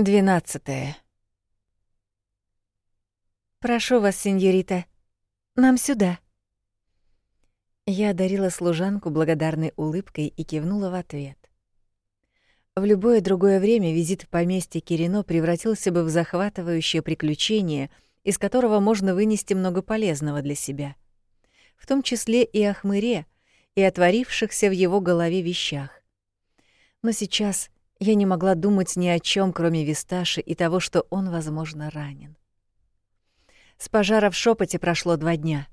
Двенадцатое. «Прошу вас, сеньорита, нам сюда». Я одарила служанку благодарной улыбкой и кивнула в ответ. В любое другое время визит в поместье Кирино превратился бы в захватывающее приключение, из которого можно вынести много полезного для себя, в том числе и о хмыре, и о творившихся в его голове вещах. Но сейчас я не могла думать ни о чем, кроме Висташи и того, что он, возможно, ранен. С пожара в шепоте прошло два дня.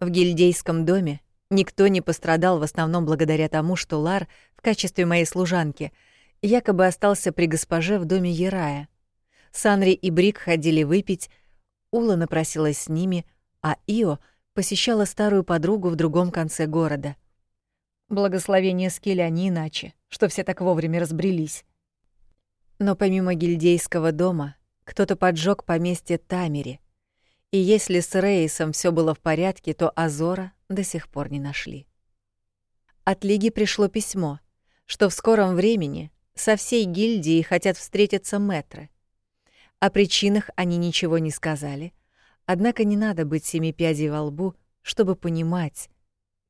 В гильдейском доме никто не пострадал в основном благодаря тому, что Лар в качестве моей служанки якобы остался при госпоже в доме Ярая. Санри и Брик ходили выпить, Ула напросилась с ними, а Ио посещала старую подругу в другом конце города. Благословение Скеля не иначе что все так вовремя разбрелись. Но помимо гильдейского дома, кто-то поджег поместье Тамери, и если с Рейсом все было в порядке, то Азора до сих пор не нашли. От Лиги пришло письмо, что в скором времени со всей гильдией хотят встретиться мэтры. О причинах они ничего не сказали, однако не надо быть семи пядей во лбу, чтобы понимать,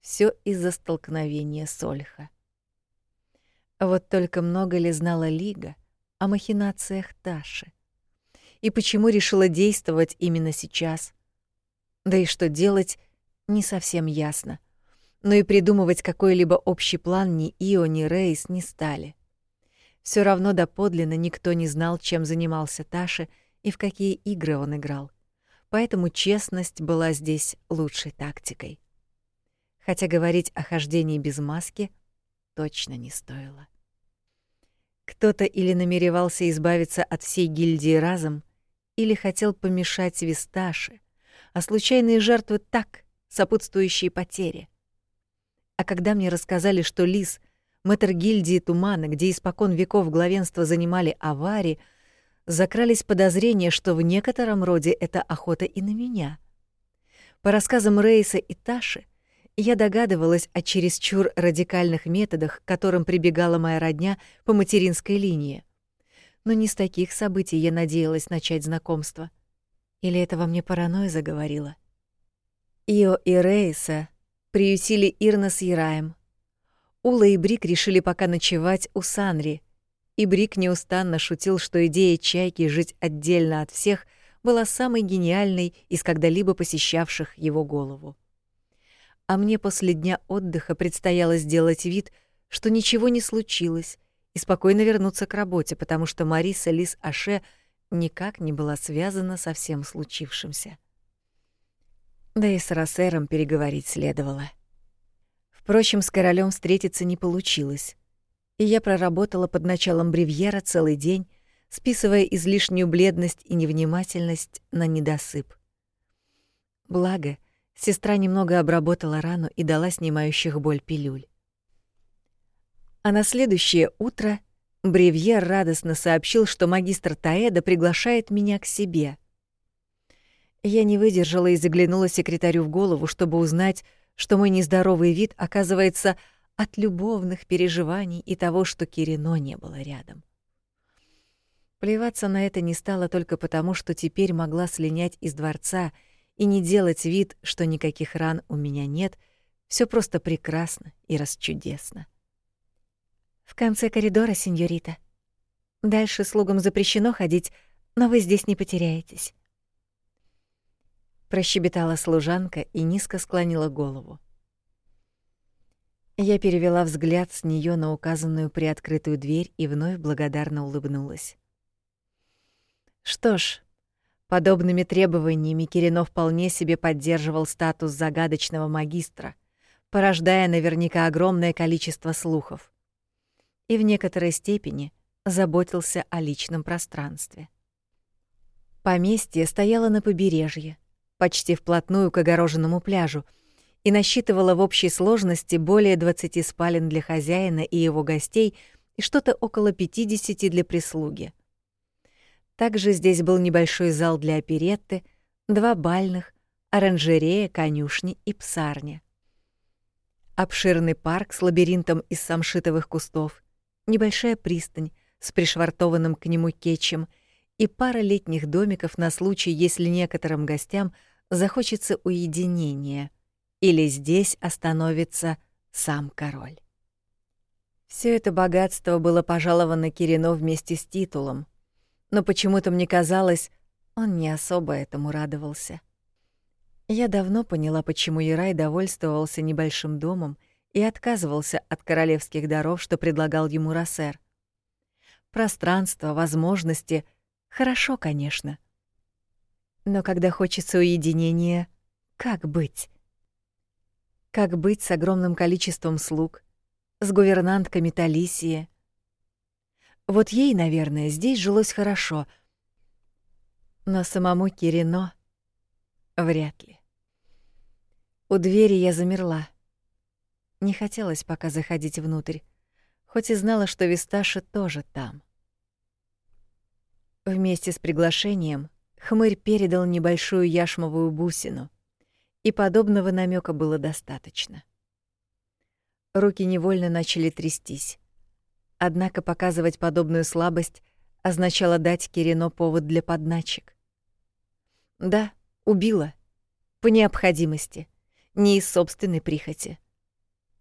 все из-за столкновения с Ольха. Вот только много ли знала Лига о махинациях Таши? И почему решила действовать именно сейчас? Да и что делать, не совсем ясно. Но и придумывать какой-либо общий план ни Ио, ни Рейс не стали. Все равно доподлинно никто не знал, чем занимался Таша и в какие игры он играл. Поэтому честность была здесь лучшей тактикой. Хотя говорить о хождении без маски точно не стоило. Кто-то или намеревался избавиться от всей гильдии разом, или хотел помешать Висташе, а случайные жертвы так, сопутствующие потере. А когда мне рассказали, что Лис — мэтр гильдии Тумана, где испокон веков главенство занимали авари, закрались подозрения, что в некотором роде это охота и на меня. По рассказам Рейса и Таши — я догадывалась о чересчур радикальных методах, к которым прибегала моя родня по материнской линии. Но не с таких событий я надеялась начать знакомство. Или это во мне паранойя заговорила? Ио и Рейса приютили Ирна с Яраем. Ула и Брик решили пока ночевать у Санри, и Брик неустанно шутил, что идея чайки жить отдельно от всех была самой гениальной из когда-либо посещавших его голову а мне после дня отдыха предстояло сделать вид, что ничего не случилось, и спокойно вернуться к работе, потому что Мариса Лис Аше никак не была связана со всем случившимся. Да и с Рассером переговорить следовало. Впрочем, с королем встретиться не получилось, и я проработала под началом бревьера целый день, списывая излишнюю бледность и невнимательность на недосып. Благо, Сестра немного обработала рану и дала снимающих боль пилюль. А на следующее утро Бревьер радостно сообщил, что магистр Таэда приглашает меня к себе. Я не выдержала и заглянула секретарю в голову, чтобы узнать, что мой нездоровый вид оказывается от любовных переживаний и того, что Кирино не было рядом. Плеваться на это не стало только потому, что теперь могла слинять из дворца — и не делать вид, что никаких ран у меня нет, все просто прекрасно и расчудесно. В конце коридора, сеньорита. Дальше слугам запрещено ходить, но вы здесь не потеряетесь. Прощебетала служанка и низко склонила голову. Я перевела взгляд с нее на указанную приоткрытую дверь и вновь благодарно улыбнулась. Что ж, Подобными требованиями Кирино вполне себе поддерживал статус загадочного магистра, порождая наверняка огромное количество слухов. И в некоторой степени заботился о личном пространстве. Поместье стояло на побережье, почти вплотную к огороженному пляжу, и насчитывало в общей сложности более 20 спален для хозяина и его гостей и что-то около 50 для прислуги. Также здесь был небольшой зал для оперетты, два бальных, оранжерея, конюшни и псарня. Обширный парк с лабиринтом из самшитовых кустов, небольшая пристань, с пришвартованным к нему кетчем и пара летних домиков на случай, если некоторым гостям захочется уединения или здесь остановится сам король. Все это богатство было пожаловано Кирино вместе с титулом, но почему-то мне казалось, он не особо этому радовался. Я давно поняла, почему Ярай довольствовался небольшим домом и отказывался от королевских даров, что предлагал ему Рассер. Пространство, возможности — хорошо, конечно. Но когда хочется уединения, как быть? Как быть с огромным количеством слуг, с гувернантками Талисии? Вот ей, наверное, здесь жилось хорошо, но самому Кирино вряд ли. У двери я замерла. Не хотелось пока заходить внутрь, хоть и знала, что Висташа тоже там. Вместе с приглашением хмырь передал небольшую яшмовую бусину, и подобного намека было достаточно. Руки невольно начали трястись. Однако показывать подобную слабость означало дать Кирино повод для подначек. Да, убила. По необходимости не из собственной прихоти.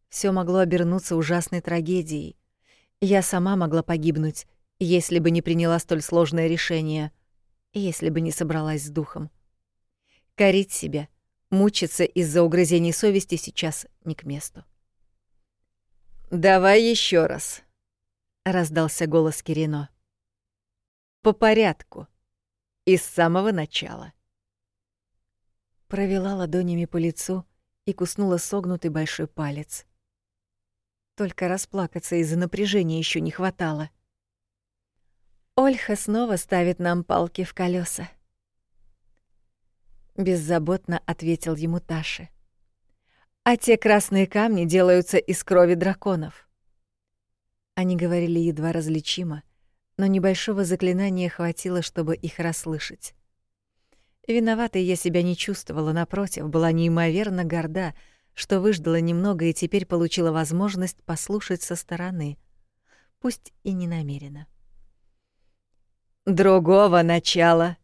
Все могло обернуться ужасной трагедией. Я сама могла погибнуть, если бы не приняла столь сложное решение, если бы не собралась с духом. Корить себя, мучиться из-за угрызений совести сейчас не к месту. «Давай еще раз», — раздался голос Кирино. «По порядку. И с самого начала». Провела ладонями по лицу, — и куснула согнутый большой палец. Только расплакаться из-за напряжения еще не хватало. Ольха снова ставит нам палки в колеса. Беззаботно ответил ему Таше. А те красные камни делаются из крови драконов. Они говорили едва различимо, но небольшого заклинания хватило, чтобы их расслышать. Виноватой я себя не чувствовала, напротив, была неимоверно горда, что выждала немного и теперь получила возможность послушать со стороны, пусть и не намеренно. «Другого начала!»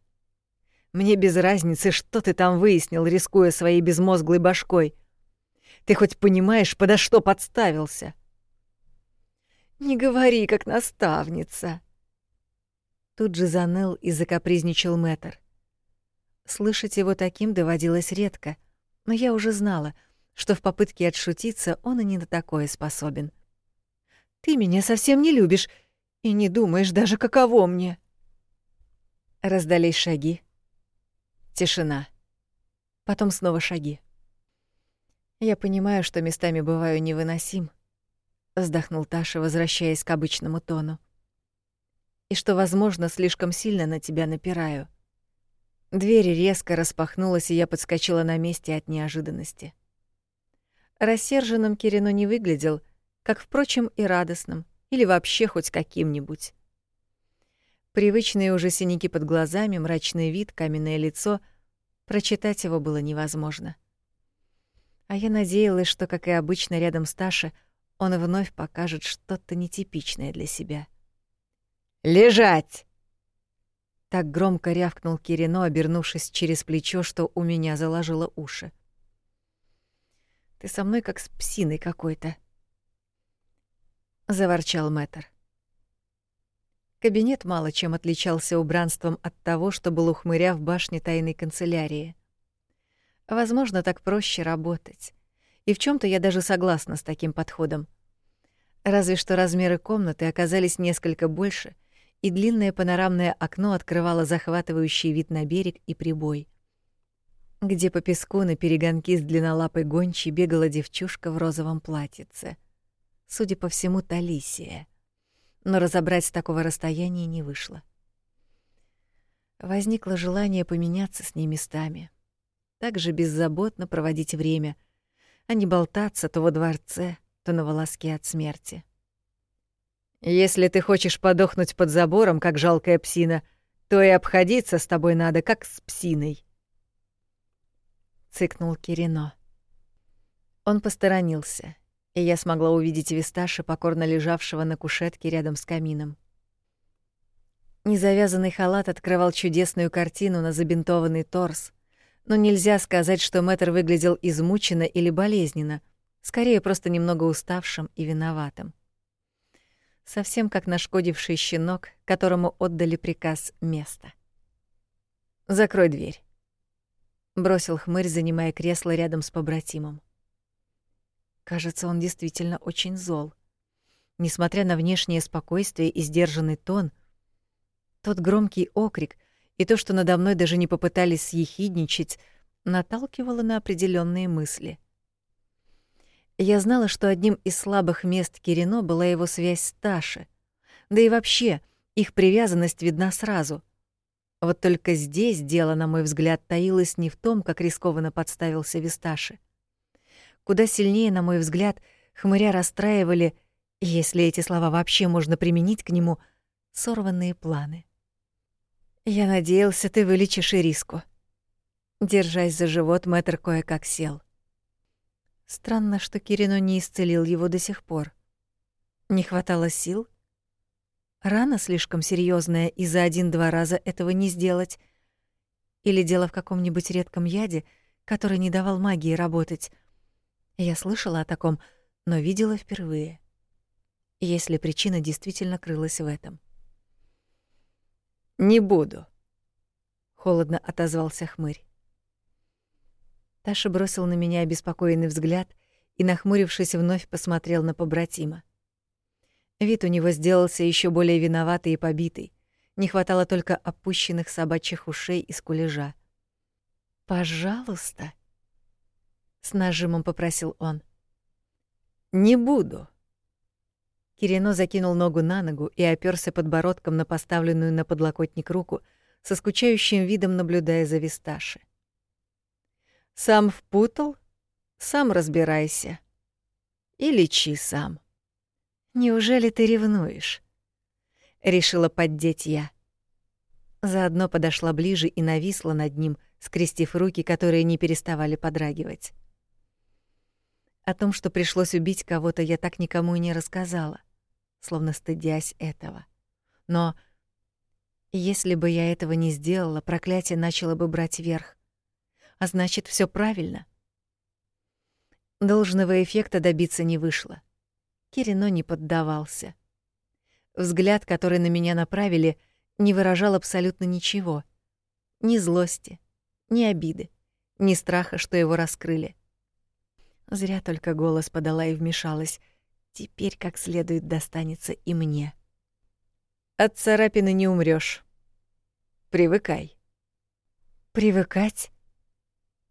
Мне без разницы, что ты там выяснил, рискуя своей безмозглой башкой. Ты хоть понимаешь, подо что подставился?» «Не говори, как наставница!» Тут же заныл и закапризничал Мэтр. Слышать его таким доводилось редко, но я уже знала, что в попытке отшутиться он и не на такое способен. «Ты меня совсем не любишь и не думаешь даже, каково мне!» Раздались шаги. Тишина. Потом снова шаги. «Я понимаю, что местами бываю невыносим», — вздохнул Таша, возвращаясь к обычному тону. «И что, возможно, слишком сильно на тебя напираю. Дверь резко распахнулась, и я подскочила на месте от неожиданности. Рассерженным Кирино не выглядел, как, впрочем, и радостным, или вообще хоть каким-нибудь. Привычные уже синяки под глазами, мрачный вид, каменное лицо — прочитать его было невозможно. А я надеялась, что, как и обычно рядом с Ташей, он вновь покажет что-то нетипичное для себя. «Лежать!» Так громко рявкнул Кирино, обернувшись через плечо, что у меня заложило уши. «Ты со мной как с псиной какой-то», — заворчал Мэтр. Кабинет мало чем отличался убранством от того, что был у в башне тайной канцелярии. Возможно, так проще работать. И в чем то я даже согласна с таким подходом. Разве что размеры комнаты оказались несколько больше, и длинное панорамное окно открывало захватывающий вид на берег и прибой, где по песку на перегонки с длиннолапой гончей бегала девчушка в розовом платьице. Судя по всему, Талисия. Но разобрать с такого расстояния не вышло. Возникло желание поменяться с ней местами. Так же беззаботно проводить время, а не болтаться то во дворце, то на волоске от смерти. Если ты хочешь подохнуть под забором, как жалкая псина, то и обходиться с тобой надо, как с псиной. Цыкнул Кирино. Он посторонился, и я смогла увидеть Висташи, покорно лежавшего на кушетке рядом с камином. Незавязанный халат открывал чудесную картину на забинтованный торс, но нельзя сказать, что Мэтр выглядел измученно или болезненно, скорее просто немного уставшим и виноватым. Совсем как нашкодивший щенок, которому отдали приказ места. «Закрой дверь», — бросил хмырь, занимая кресло рядом с побратимом. Кажется, он действительно очень зол. Несмотря на внешнее спокойствие и сдержанный тон, тот громкий окрик и то, что надо мной даже не попытались съехидничать, наталкивало на определенные мысли. Я знала, что одним из слабых мест Кирино была его связь с Ташей. Да и вообще, их привязанность видна сразу. Вот только здесь дело, на мой взгляд, таилось не в том, как рискованно подставился Висташи. Куда сильнее, на мой взгляд, хмыря расстраивали, если эти слова вообще можно применить к нему, сорванные планы. «Я надеялся, ты вылечишь Ириску». Держась за живот, мэтр кое-как сел. Странно, что Кирино не исцелил его до сих пор. Не хватало сил? Рана слишком серьезная, и за один-два раза этого не сделать. Или дело в каком-нибудь редком яде, который не давал магии работать. Я слышала о таком, но видела впервые. Если причина действительно крылась в этом. «Не буду», — холодно отозвался хмырь. Таша бросил на меня обеспокоенный взгляд и, нахмурившись, вновь посмотрел на побратима. Вид у него сделался еще более виноватый и побитый. Не хватало только опущенных собачьих ушей и скулежа. «Пожалуйста», — с нажимом попросил он. «Не буду». Кирино закинул ногу на ногу и оперся подбородком на поставленную на подлокотник руку, со скучающим видом наблюдая за Висташи. Сам впутал, сам разбирайся. И лечи сам. Неужели ты ревнуешь? Решила поддеть я. Заодно подошла ближе и нависла над ним, скрестив руки, которые не переставали подрагивать. О том, что пришлось убить кого-то, я так никому и не рассказала, словно стыдясь этого. Но если бы я этого не сделала, проклятие начало бы брать верх а значит, все правильно. Должного эффекта добиться не вышло. Кирино не поддавался. Взгляд, который на меня направили, не выражал абсолютно ничего. Ни злости, ни обиды, ни страха, что его раскрыли. Зря только голос подала и вмешалась. Теперь как следует достанется и мне. От царапины не умрёшь. Привыкай. Привыкать?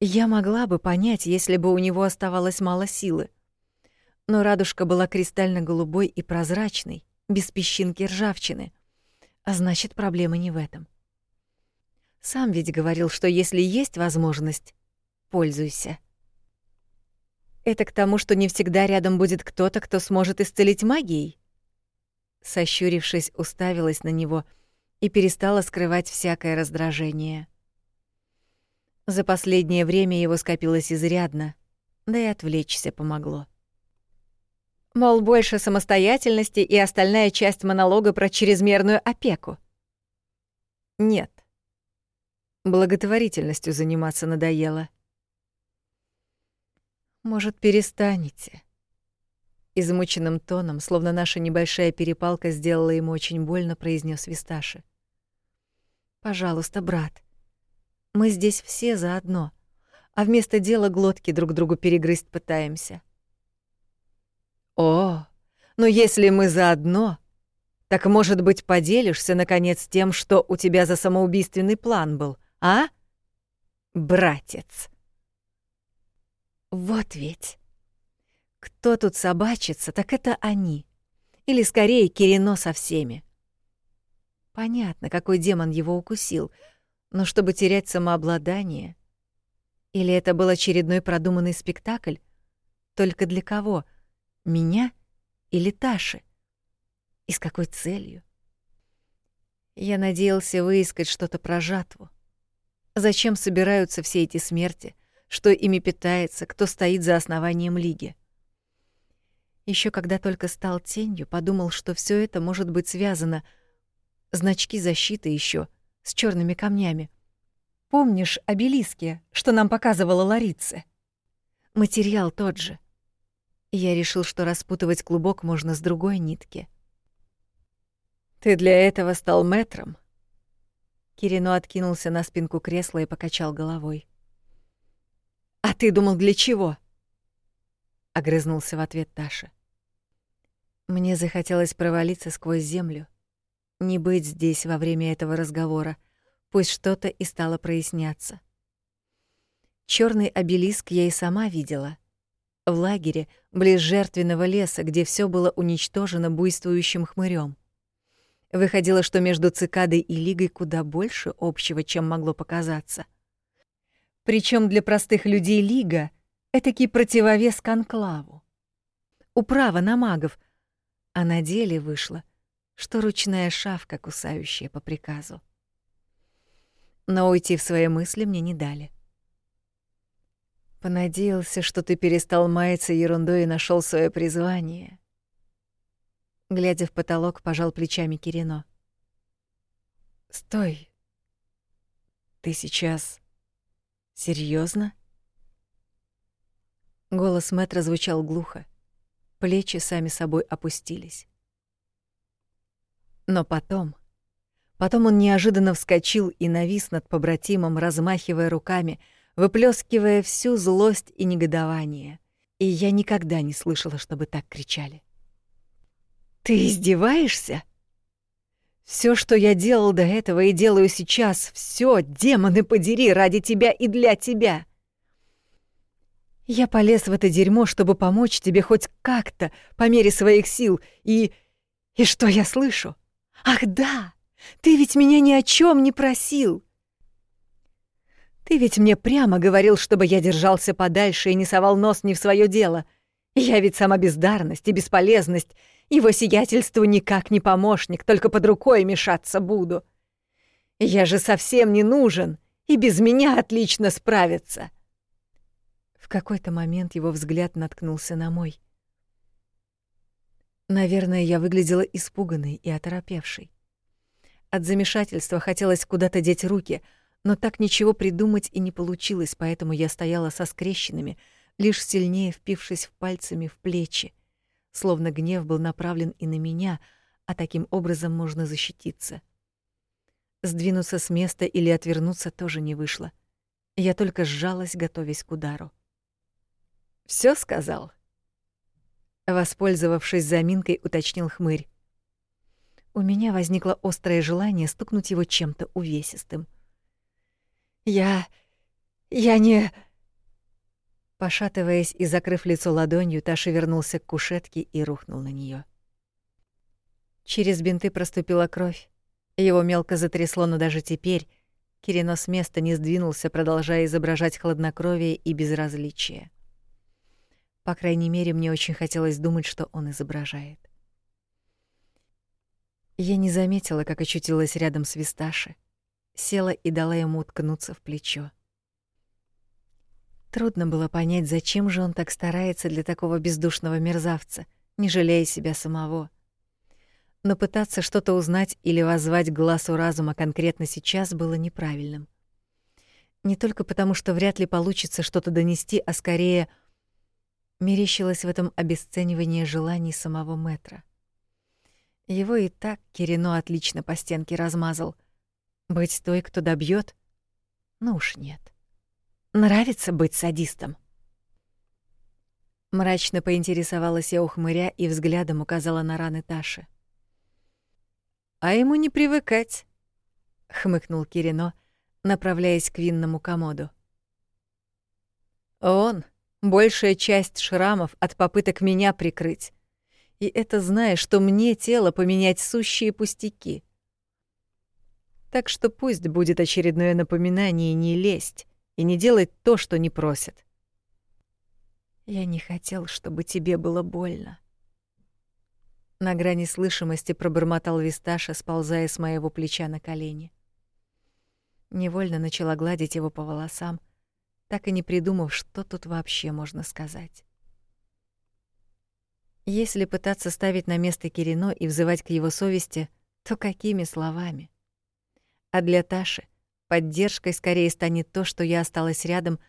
Я могла бы понять, если бы у него оставалось мало силы. Но радужка была кристально-голубой и прозрачной, без песчинки ржавчины. А значит, проблема не в этом. Сам ведь говорил, что если есть возможность, пользуйся. Это к тому, что не всегда рядом будет кто-то, кто сможет исцелить магией. Сощурившись, уставилась на него и перестала скрывать всякое раздражение. За последнее время его скопилось изрядно, да и отвлечься помогло. Мол, больше самостоятельности и остальная часть монолога про чрезмерную опеку. Нет. Благотворительностью заниматься надоело. Может, перестанете? Измученным тоном, словно наша небольшая перепалка сделала ему очень больно, произнес Висташи. Пожалуйста, брат, мы здесь все заодно, а вместо дела глотки друг другу перегрызть пытаемся. О, ну если мы заодно, так, может быть, поделишься, наконец, тем, что у тебя за самоубийственный план был, а? Братец. Вот ведь. Кто тут собачится, так это они. Или, скорее, Кирино со всеми. Понятно, какой демон его укусил — но чтобы терять самообладание? Или это был очередной продуманный спектакль? Только для кого? Меня или Таши? И с какой целью? Я надеялся выискать что-то про жатву. Зачем собираются все эти смерти? Что ими питается? Кто стоит за основанием лиги? Еще когда только стал тенью, подумал, что все это может быть связано. Значки защиты еще с черными камнями. Помнишь обелиски, что нам показывала Ларица? Материал тот же. Я решил, что распутывать клубок можно с другой нитки. Ты для этого стал мэтром? Кирино откинулся на спинку кресла и покачал головой. А ты думал, для чего? огрызнулся в ответ Таша. Мне захотелось провалиться сквозь землю, не быть здесь во время этого разговора, пусть что-то и стало проясняться. Черный обелиск я и сама видела. В лагере, близ жертвенного леса, где все было уничтожено буйствующим хмырем. Выходило, что между цикадой и лигой куда больше общего, чем могло показаться. Причем для простых людей лига — этакий противовес конклаву. Управа на магов, а на деле вышло, что ручная шавка, кусающая по приказу. Но уйти в свои мысли мне не дали. Понадеялся, что ты перестал маяться ерундой и нашел свое призвание. Глядя в потолок, пожал плечами Кирино. Стой. Ты сейчас серьезно? Голос Мэтра звучал глухо. Плечи сами собой опустились. Но потом, потом он неожиданно вскочил и навис над побратимом, размахивая руками, выплескивая всю злость и негодование. И я никогда не слышала, чтобы так кричали. «Ты издеваешься?» Все, что я делал до этого и делаю сейчас, все, демоны подери, ради тебя и для тебя. Я полез в это дерьмо, чтобы помочь тебе хоть как-то, по мере своих сил, и... И что я слышу? Ах да, ты ведь меня ни о чем не просил. Ты ведь мне прямо говорил, чтобы я держался подальше и не совал нос не в свое дело. Я ведь сама бездарность и бесполезность, его сиятельству никак не помощник, только под рукой мешаться буду. Я же совсем не нужен, и без меня отлично справится. В какой-то момент его взгляд наткнулся на мой. Наверное, я выглядела испуганной и оторопевшей. От замешательства хотелось куда-то деть руки — но так ничего придумать и не получилось, поэтому я стояла со скрещенными, лишь сильнее впившись пальцами в плечи, словно гнев был направлен и на меня, а таким образом можно защититься. Сдвинуться с места или отвернуться тоже не вышло. Я только сжалась, готовясь к удару. Все сказал?» Воспользовавшись заминкой, уточнил хмырь. У меня возникло острое желание стукнуть его чем-то увесистым — я... я не...» Пошатываясь и закрыв лицо ладонью, Таша вернулся к кушетке и рухнул на нее. Через бинты проступила кровь. Его мелко затрясло, но даже теперь Кирино с места не сдвинулся, продолжая изображать хладнокровие и безразличие. По крайней мере, мне очень хотелось думать, что он изображает. Я не заметила, как очутилась рядом с Висташи села и дала ему уткнуться в плечо. Трудно было понять, зачем же он так старается для такого бездушного мерзавца, не жалея себя самого. Но пытаться что-то узнать или воззвать глазу разума конкретно сейчас было неправильным. Не только потому, что вряд ли получится что-то донести, а скорее мерещилось в этом обесценивание желаний самого Метра. Его и так Кирино отлично по стенке размазал, быть той, кто добьет? Ну уж нет. Нравится быть садистом. Мрачно поинтересовалась я у хмыря и взглядом указала на раны Таши. А ему не привыкать, хмыкнул Кирино, направляясь к винному комоду. Он большая часть шрамов от попыток меня прикрыть. И это зная, что мне тело поменять сущие пустяки. Так что пусть будет очередное напоминание не лезть и не делать то, что не просят. Я не хотел, чтобы тебе было больно. На грани слышимости пробормотал Висташа, сползая с моего плеча на колени. Невольно начала гладить его по волосам, так и не придумав, что тут вообще можно сказать. Если пытаться ставить на место Кирино и взывать к его совести, то какими словами? А для Таши поддержкой скорее станет то, что я осталась рядом,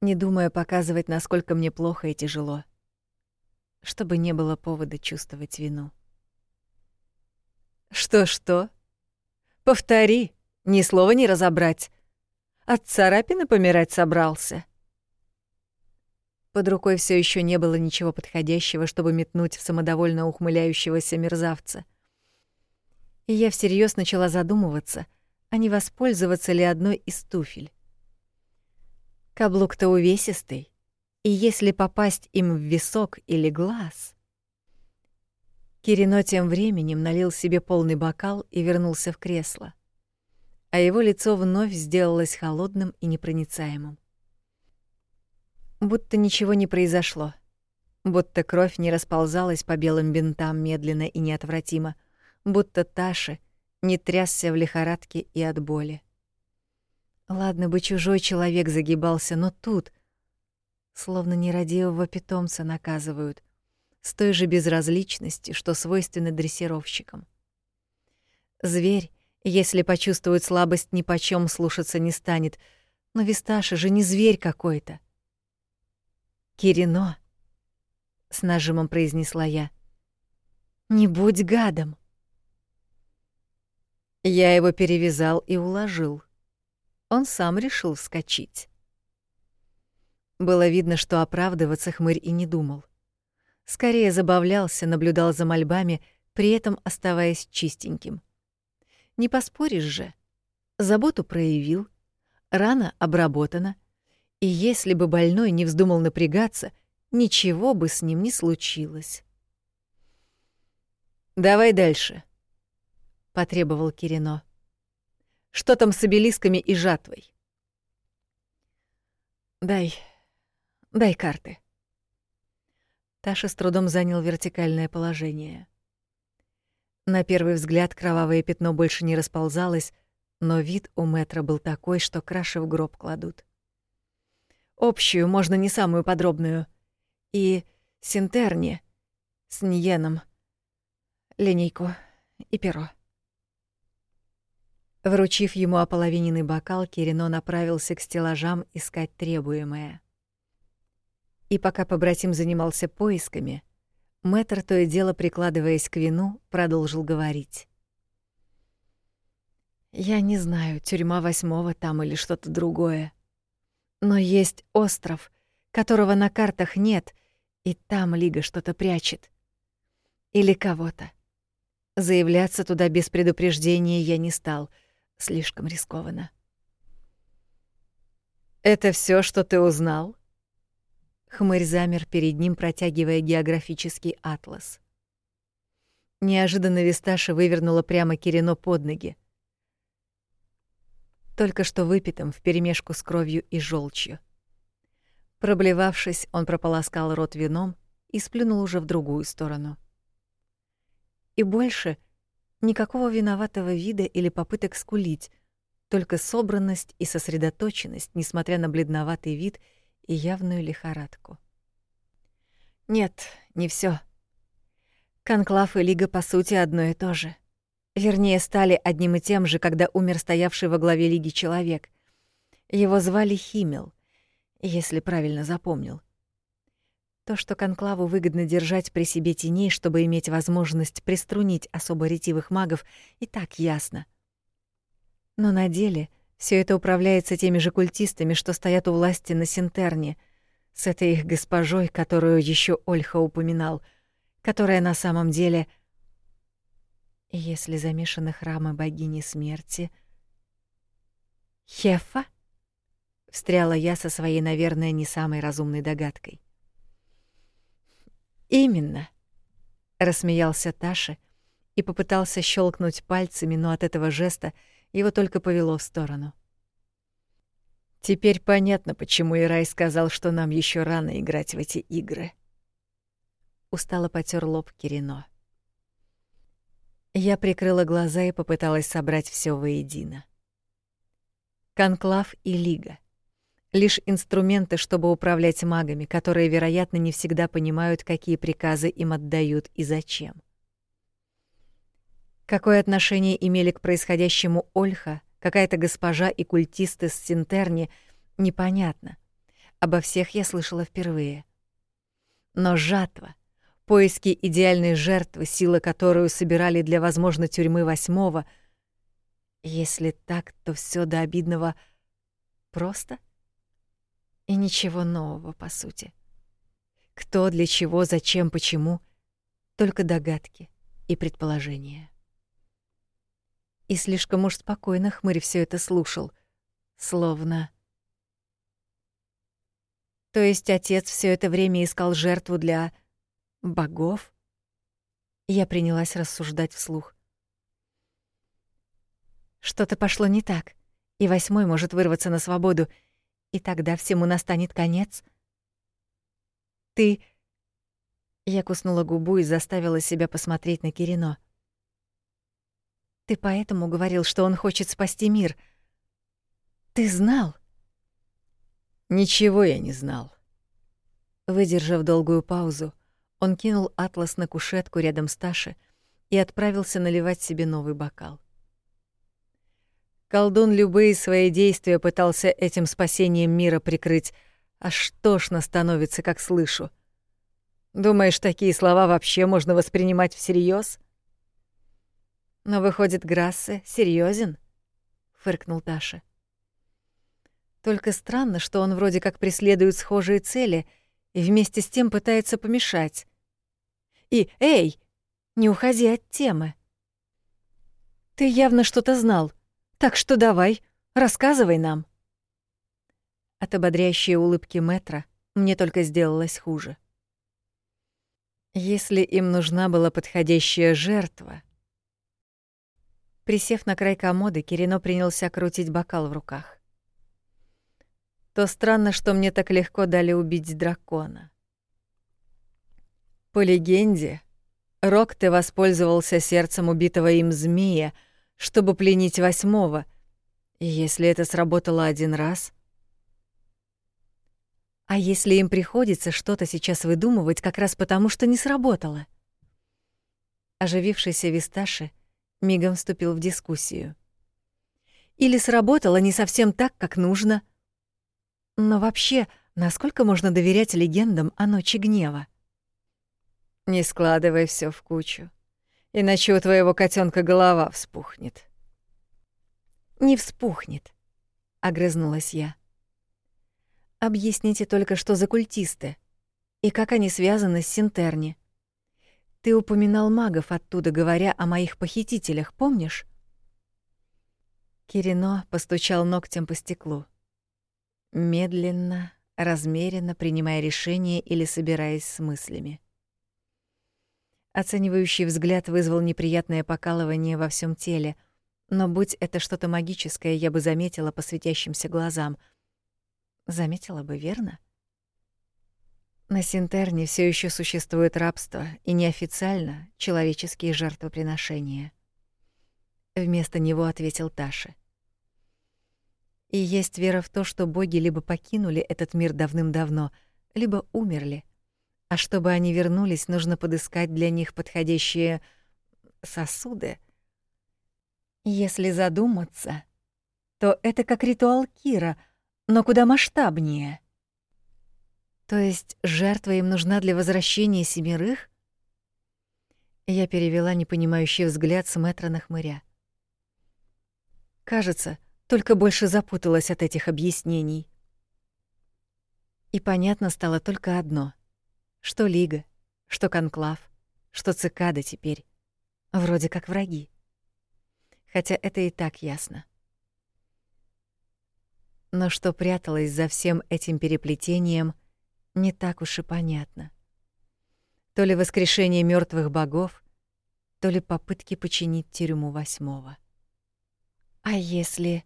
не думая показывать, насколько мне плохо и тяжело, чтобы не было повода чувствовать вину. Что-что? Повтори, ни слова не разобрать. От царапины помирать собрался. Под рукой все еще не было ничего подходящего, чтобы метнуть в самодовольно ухмыляющегося мерзавца. И я всерьез начала задумываться, а не воспользоваться ли одной из туфель. Каблук-то увесистый, и если попасть им в висок или глаз... Кирино тем временем налил себе полный бокал и вернулся в кресло а его лицо вновь сделалось холодным и непроницаемым. Будто ничего не произошло, будто кровь не расползалась по белым бинтам медленно и неотвратимо, будто Таша не трясся в лихорадке и от боли. Ладно бы чужой человек загибался, но тут словно нерадивого питомца наказывают с той же безразличностью, что свойственно дрессировщикам. Зверь если почувствует слабость, ни почем слушаться не станет. Но Висташа же не зверь какой-то. «Кирино», — с нажимом произнесла я, — «не будь гадом». Я его перевязал и уложил. Он сам решил вскочить. Было видно, что оправдываться хмырь и не думал. Скорее забавлялся, наблюдал за мольбами, при этом оставаясь чистеньким. Не поспоришь же. Заботу проявил, рана обработана, и если бы больной не вздумал напрягаться, ничего бы с ним не случилось. «Давай дальше», — потребовал Кирино. «Что там с обелисками и жатвой?» «Дай, дай карты». Таша с трудом занял вертикальное положение. На первый взгляд кровавое пятно больше не расползалось, но вид у Метра был такой, что краши в гроб кладут. Общую, можно не самую подробную. И синтерни с Ньеном, линейку и перо. Вручив ему ополовиненный бокал, Кирино направился к стеллажам искать требуемое. И пока побратим занимался поисками, Мэтр, то и дело прикладываясь к вину, продолжил говорить. «Я не знаю, тюрьма восьмого там или что-то другое. Но есть остров, которого на картах нет, и там Лига что-то прячет. Или кого-то. Заявляться туда без предупреждения я не стал, слишком рискованно». «Это все, что ты узнал?» Хмырь замер перед ним, протягивая географический атлас. Неожиданно Висташа вывернула прямо Кирино под ноги. Только что выпитым вперемешку с кровью и желчью. Проблевавшись, он прополоскал рот вином и сплюнул уже в другую сторону. И больше никакого виноватого вида или попыток скулить, только собранность и сосредоточенность, несмотря на бледноватый вид — и явную лихорадку. Нет, не все. Конклав и Лига, по сути, одно и то же. Вернее, стали одним и тем же, когда умер стоявший во главе Лиги человек. Его звали Химел, если правильно запомнил. То, что Конклаву выгодно держать при себе теней, чтобы иметь возможность приструнить особо ретивых магов, и так ясно. Но на деле — все это управляется теми же культистами, что стоят у власти на Синтерне, с этой их госпожой, которую еще Ольха упоминал, которая на самом деле... Если замешаны храмы богини смерти... Хефа? Встряла я со своей, наверное, не самой разумной догадкой. Именно, рассмеялся Таша и попытался щелкнуть пальцами, но от этого жеста его только повело в сторону. Теперь понятно, почему Ирай сказал, что нам еще рано играть в эти игры. Устало потер лоб Кирино. Я прикрыла глаза и попыталась собрать все воедино. Конклав и Лига — лишь инструменты, чтобы управлять магами, которые, вероятно, не всегда понимают, какие приказы им отдают и зачем. Какое отношение имели к происходящему Ольха, какая-то госпожа и культисты с Синтерни, непонятно. Обо всех я слышала впервые. Но жатва, поиски идеальной жертвы, сила которую собирали для, возможно, тюрьмы восьмого, если так, то все до обидного просто и ничего нового, по сути. Кто, для чего, зачем, почему — только догадки и предположения. И слишком уж спокойно хмырь все это слушал, словно... То есть отец все это время искал жертву для богов? Я принялась рассуждать вслух. Что-то пошло не так, и восьмой может вырваться на свободу, и тогда всему настанет конец. Ты... Я куснула губу и заставила себя посмотреть на Кирино. Ты поэтому говорил, что он хочет спасти мир. Ты знал? Ничего я не знал. Выдержав долгую паузу, он кинул атлас на кушетку рядом с Ташей и отправился наливать себе новый бокал. Колдун любые свои действия пытался этим спасением мира прикрыть, аж тошно становится, как слышу. Думаешь, такие слова вообще можно воспринимать всерьез? Но выходит, Грассе серьезен? фыркнул Таша. Только странно, что он вроде как преследует схожие цели и вместе с тем пытается помешать. И, эй, не уходи от темы. Ты явно что-то знал. Так что давай, рассказывай нам. От ободряющей улыбки Метра мне только сделалось хуже. Если им нужна была подходящая жертва... Присев на край комоды, Кирино принялся крутить бокал в руках. То странно, что мне так легко дали убить дракона. По легенде, Рокте воспользовался сердцем убитого им змея, чтобы пленить восьмого. И если это сработало один раз... А если им приходится что-то сейчас выдумывать как раз потому, что не сработало? Оживившийся Висташи мигом вступил в дискуссию. Или сработало не совсем так, как нужно. Но вообще, насколько можно доверять легендам о ночи гнева? Не складывай все в кучу иначе у твоего котенка голова вспухнет. Не вспухнет, огрызнулась я. Объясните только, что за культисты и как они связаны с Синтерни. Ты упоминал магов оттуда, говоря о моих похитителях, помнишь? Кирино постучал ногтем по стеклу. Медленно, размеренно принимая решение или собираясь с мыслями. Оценивающий взгляд вызвал неприятное покалывание во всем теле, но будь это что-то магическое, я бы заметила по светящимся глазам. Заметила бы, верно? На Синтерне все еще существует рабство и неофициально человеческие жертвоприношения. Вместо него ответил Таша. И есть вера в то, что боги либо покинули этот мир давным-давно, либо умерли — а чтобы они вернулись, нужно подыскать для них подходящие сосуды. Если задуматься, то это как ритуал Кира, но куда масштабнее. То есть жертва им нужна для возвращения семерых? Я перевела непонимающий взгляд с метра на хмыря. Кажется, только больше запуталась от этих объяснений. И понятно стало только одно — что Лига, что Конклав, что Цикада теперь. Вроде как враги. Хотя это и так ясно. Но что пряталось за всем этим переплетением, не так уж и понятно. То ли воскрешение мертвых богов, то ли попытки починить тюрьму восьмого. А если...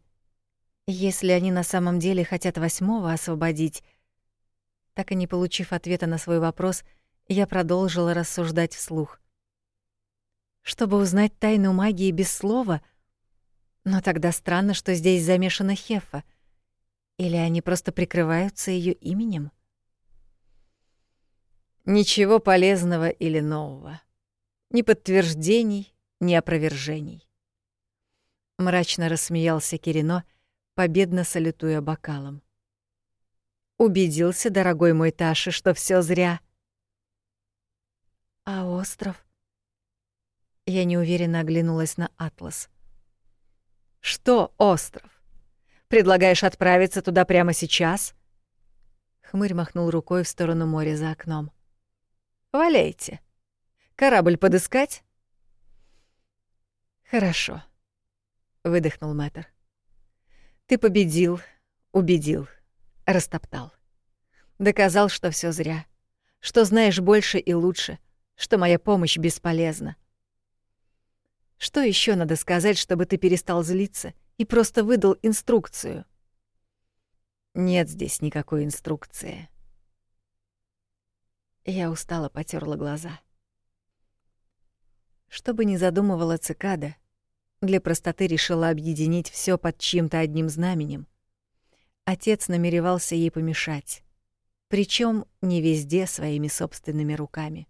Если они на самом деле хотят восьмого освободить, так и не получив ответа на свой вопрос, я продолжила рассуждать вслух. Чтобы узнать тайну магии без слова, но тогда странно, что здесь замешана Хефа. Или они просто прикрываются ее именем? Ничего полезного или нового. Ни подтверждений, ни опровержений. Мрачно рассмеялся Кирино, победно салютуя бокалом. Убедился, дорогой мой Таши, что все зря. А остров? Я неуверенно оглянулась на атлас. Что остров? Предлагаешь отправиться туда прямо сейчас? Хмырь махнул рукой в сторону моря за окном. Валяйте. Корабль подыскать? Хорошо, выдохнул Мэтр. Ты победил, убедил, растоптал. Доказал, что все зря, что знаешь больше и лучше, что моя помощь бесполезна. Что еще надо сказать, чтобы ты перестал злиться и просто выдал инструкцию? Нет здесь никакой инструкции. Я устало потерла глаза. Что бы ни задумывала цикада, для простоты решила объединить все под чьим-то одним знаменем. Отец намеревался ей помешать, причем не везде своими собственными руками.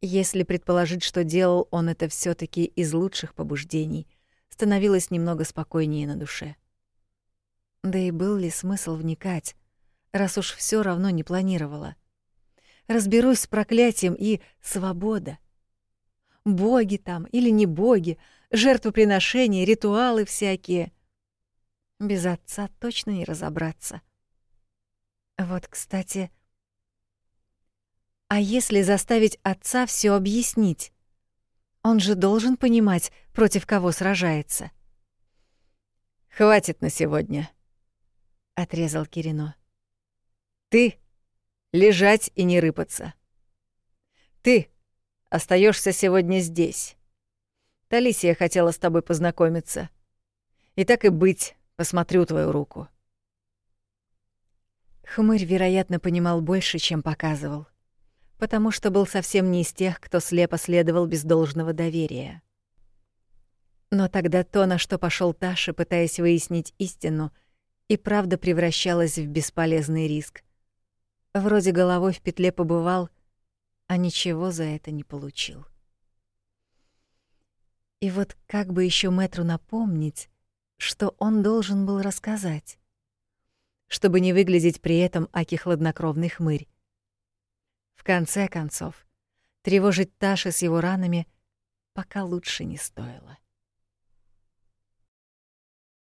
Если предположить, что делал он это все таки из лучших побуждений, становилось немного спокойнее на душе. Да и был ли смысл вникать, раз уж все равно не планировала? Разберусь с проклятием и свобода. Боги там или не боги, жертвоприношения, ритуалы всякие. Без отца точно не разобраться. Вот, кстати, а если заставить отца все объяснить? Он же должен понимать, против кого сражается. Хватит на сегодня, отрезал Кирино. Ты лежать и не рыпаться. Ты остаешься сегодня здесь. Талисия хотела с тобой познакомиться. И так и быть, посмотрю твою руку. Хмырь, вероятно, понимал больше, чем показывал потому что был совсем не из тех, кто слепо следовал без должного доверия. Но тогда то, на что пошел Таша, пытаясь выяснить истину, и правда превращалось в бесполезный риск. Вроде головой в петле побывал, а ничего за это не получил. И вот как бы еще Мэтру напомнить, что он должен был рассказать, чтобы не выглядеть при этом аки хладнокровный хмырь. В конце концов, тревожить Таши с его ранами пока лучше не стоило.